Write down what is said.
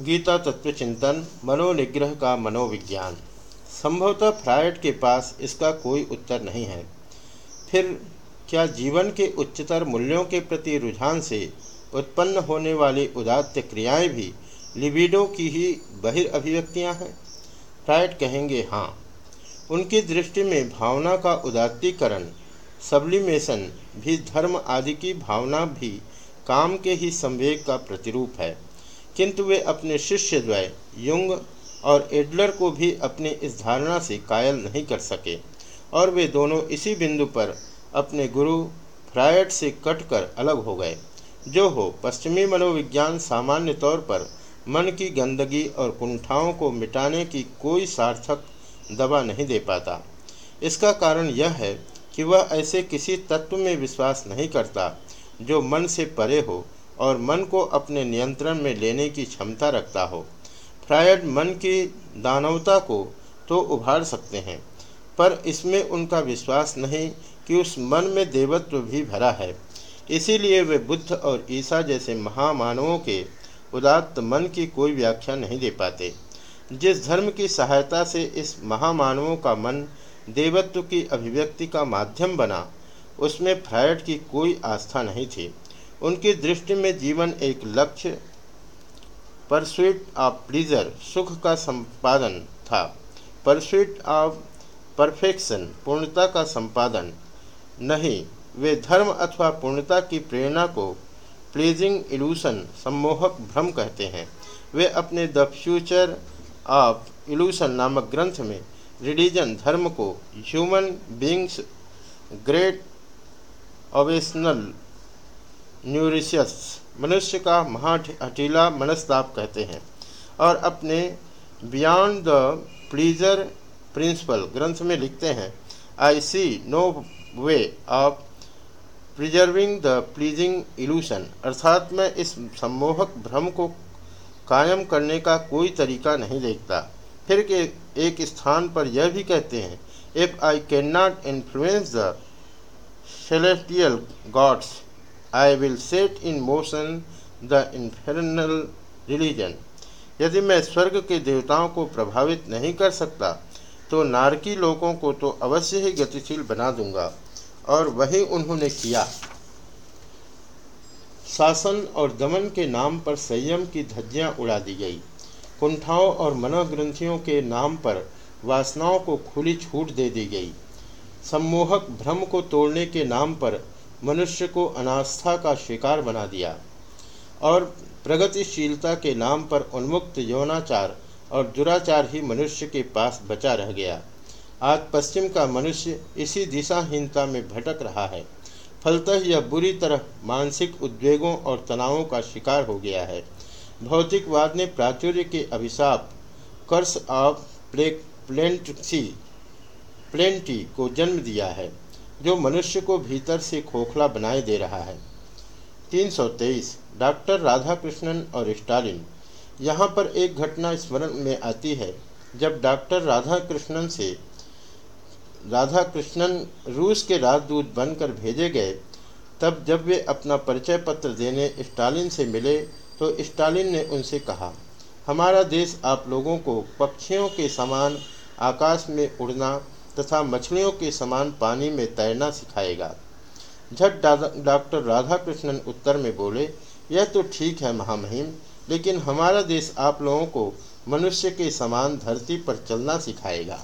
गीता तत्व चिंतन, मनोनिग्रह का मनोविज्ञान। संभवतः फ्रायड के पास इसका कोई उत्तर नहीं है। फिर क्या जीवन के उच्चतर मूल्यों के प्रति रुझान से उत्पन्न होने वाली उदात्त क्रियाएँ भी लिबिडो की ही बहिर बहिर्भिव्यक्तियाँ हैं? फ्रायड कहेंगे हाँ उनकी दृष्टि में भावना का उदात्तीकरण, सब्लिमेशन भी धर्म आदि की भावना भी काम के ही संवेग का प्रतिरूप है। किंतु वे अपने शिष्य द्वय, युंग और एडलर को भी अपनी इस धारणा से कायल नहीं कर सके। और वे दोनों इसी बिंदु पर अपने गुरु फ्रायड से कटकर अलग हो गए, जो हो पश्चिमी मनोविज्ञान सामान्य तौर पर मन की गंदगी और कुंठाओं को मिटाने की कोई सार्थक दवा नहीं दे पाता। इसका कारण यह है कि वह ऐसे किसी तत्व में विश्वास नहीं करता, जो मन से परे हो और मन को अपने नियंत्रण में लेने की क्षमता रखता हो। फ्रायड मन की दानवता को तो उभार सकते हैं, पर इसमें उनका विश्वास नहीं कि उस मन में देवत्व भी भरा है। इसीलिए वे बुद्ध और ईसा जैसे महामानवों के उदात्त मन की कोई व्याख्या नहीं दे पाते। जिस धर्म की सहायता से इस महामानवों का मन देवत्व की अभिव्यक्ति का माध्यम बना, उसमें फ्रायड की कोई आस्था नहीं थी। उनकी दृष्टि में जीवन एक लक्ष्य परस्वीट ऑफ़ प्लीजर, सुख का संपादन था। परस्वीट ऑफ़ परफेक्शन, पूर्णता का संपादन। नहीं, वे धर्म अथवा पूर्णता की प्रेरणा को प्लीजिंग इल्यूशन सम्मोहक भ्रम कहते हैं। वे अपने द फ्यूचर ऑफ़ इल्यूशन नामक ग्रंथ में रिलीजन धर्म को human beings great ovational nutritious, मनुष्य का महा हटीला मनस्ताप कहते हैं, और अपने बियॉन्ड द प्लीजर प्रिंसिपल ग्रंथ में लिखते हैं I see no way of preserving the pleasing illusion अर्थात मैं इस सम्मोहक भ्रम को कायम करने का कोई तरीका नहीं देखता। फिर के एक स्थान पर यह भी कहते हैं if I can not influence the celestial gods I will set in motion the infernal religion यदि मैं स्वर्ग के देवताओं को प्रभावित नहीं कर सकता तो नारकी लोगों को तो अवश्य ही गतिशील बना दूँगा, और वही उन्होंने किया। शासन और दमन के नाम पर संयम की धज्जियाँ उड़ा दी गई। कुंठाओं और मनोग्रंथियों के नाम पर वासनाओं को खुली छूट दे दी गई। सम्मोहक भ्रम को तोड़ने के नाम पर मनुष्य को अनास्था का शिकार बना दिया और प्रगतिशीलता के नाम पर उन्मुक्त यौनाचार और दुराचार ही मनुष्य के पास बचा रह गया। आज पश्चिम का मनुष्य इसी दिशाहीनता में भटक रहा है। फलतः यह बुरी तरह मानसिक उद्वेगों और तनावों का शिकार हो गया है। भौतिकवाद ने प्राचुर्य के अभिशाप, कर्स ऑफ़ प्लेंटी प्लेंटी को जन्म दिया है। जो मनुष्य को भीतर से खोखला बनाए दे रहा है। 323 डॉक्टर राधाकृष्णन और स्टालिन, यहाँ पर एक घटना स्मरण में आती है, जब डॉक्टर राधाकृष्णन से राधाकृष्णन रूस के राजदूत बनकर भेजे गए, तब जब वे अपना परिचय पत्र देने स्टालिन से मिले तो स्टालिन ने उनसे कहा, हमारा देश आप लोगों को पक्षियों के समान आकाश में उड़ना तथा मछलियों के समान पानी में तैरना सिखाएगा। झट डॉक्टर राधाकृष्णन उत्तर में बोले, यह तो ठीक है महामहिम, लेकिन हमारा देश आप लोगों को मनुष्य के समान धरती पर चलना सिखाएगा।